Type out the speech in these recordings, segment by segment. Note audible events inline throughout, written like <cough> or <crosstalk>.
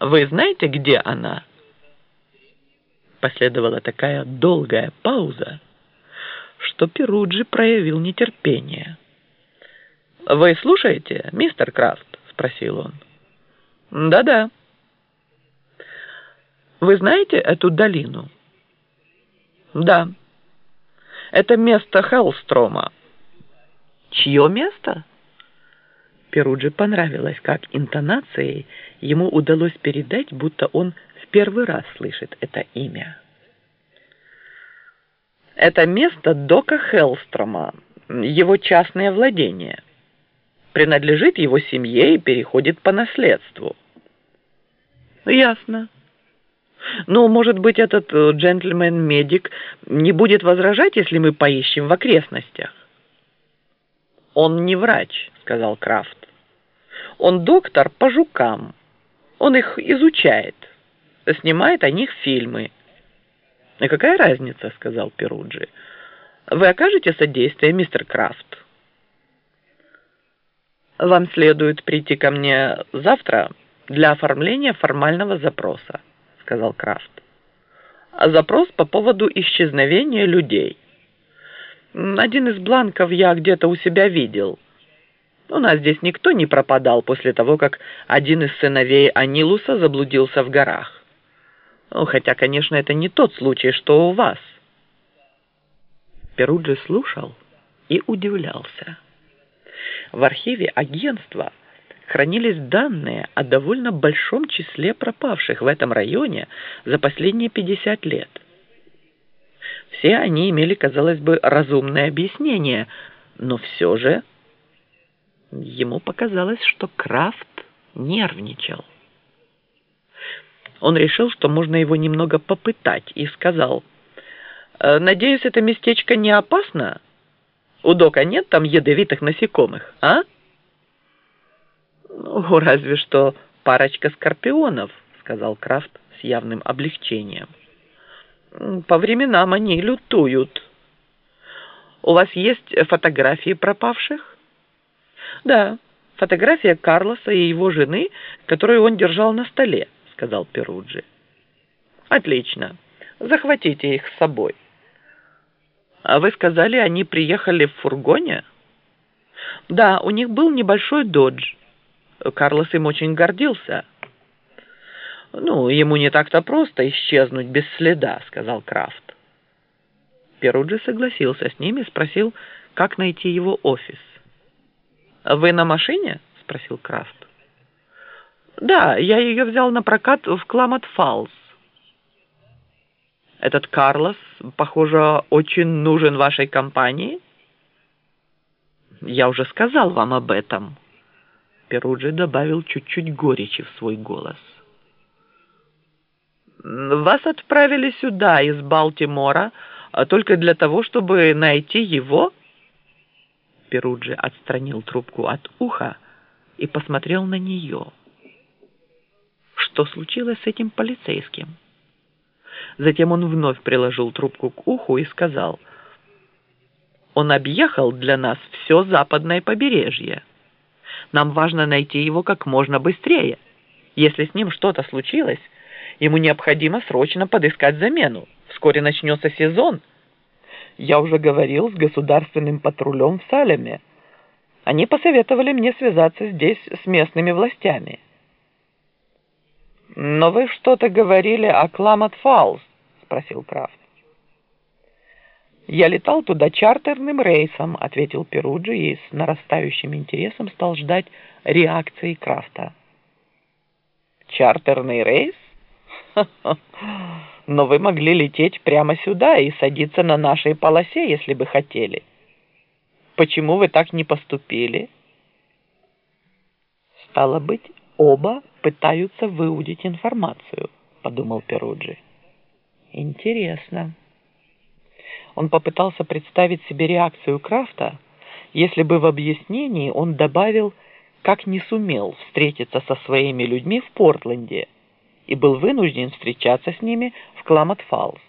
Вы знаете, где она?» Последовала такая долгая пауза, что Перуджи проявил нетерпение. «Вы слушаете, мистер Крафт?» — спросил он. «Да-да». «Вы знаете эту долину?» «Да». «Это место Хеллстрома». «Чье место?» Перуджи понравилось, как интонацией ему удалось передать, будто он в первый раз слышит это имя. Это место Дока Хелстрома, его частное владение. Принадлежит его семье и переходит по наследству. Ясно. Ну, может быть, этот э, джентльмен-медик не будет возражать, если мы поищем в окрестностях? Он не врач, сказал Крафт. Он доктор по жукам. Он их изучает, снимает о них фильмы. «И какая разница?» — сказал Перуджи. «Вы окажете содействие, мистер Крафт?» «Вам следует прийти ко мне завтра для оформления формального запроса», — сказал Крафт. А «Запрос по поводу исчезновения людей. Один из бланков я где-то у себя видел». У нас здесь никто не пропадал после того, как один из сыновей Анилуса заблудился в горах. Ну, хотя, конечно, это не тот случай, что у вас. Перуджи слушал и удивлялся. В архиве агентства хранились данные о довольно большом числе пропавших в этом районе за последние 50 лет. Все они имели, казалось бы, разумное объяснение, но все же Ему показалось, что Крафт нервничал. Он решил, что можно его немного попытать, и сказал, «Э, «Надеюсь, это местечко не опасно? У Дока нет там ядовитых насекомых, а?» «Ну, разве что парочка скорпионов», — сказал Крафт с явным облегчением. «По временам они лютуют. У вас есть фотографии пропавших?» «Да, фотография Карлоса и его жены, которую он держал на столе», — сказал Перуджи. «Отлично. Захватите их с собой». «А вы сказали, они приехали в фургоне?» «Да, у них был небольшой додж. Карлос им очень гордился». «Ну, ему не так-то просто исчезнуть без следа», — сказал Крафт. Перуджи согласился с ними спросил, как найти его офис. «Вы на машине?» – спросил Крафт. «Да, я ее взял на прокат в Кламат-Фаллс». «Этот Карлос, похоже, очень нужен вашей компании?» «Я уже сказал вам об этом». Перуджи добавил чуть-чуть горечи в свой голос. «Вас отправили сюда из Балтимора только для того, чтобы найти его?» Перуджи отстранил трубку от уха и посмотрел на нее. Что случилось с этим полицейским? Затем он вновь приложил трубку к уху и сказал, «Он объехал для нас все западное побережье. Нам важно найти его как можно быстрее. Если с ним что-то случилось, ему необходимо срочно подыскать замену. Вскоре начнется сезон». Я уже говорил с государственным патрулем в Салеме. Они посоветовали мне связаться здесь с местными властями. «Но вы что-то говорили о Кламат-Фаллс?» — спросил Крафт. «Я летал туда чартерным рейсом», — ответил Перуджи и с нарастающим интересом стал ждать реакции Крафта. «Чартерный рейс? <laughs> но вы могли лететь прямо сюда и садиться на нашей полосе, если бы хотели. Почему вы так не поступили? Стало быть, оба пытаются выудить информацию, подумал Перуджи. Интересно. Он попытался представить себе реакцию Крафта, если бы в объяснении он добавил, как не сумел встретиться со своими людьми в Портленде и был вынужден встречаться с ними в Кламат-Фаллс.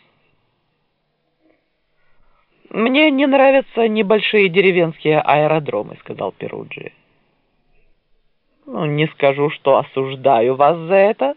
«Мне не нравятся небольшие деревенские аэродромы», — сказал Перуджи. «Ну, не скажу, что осуждаю вас за это»,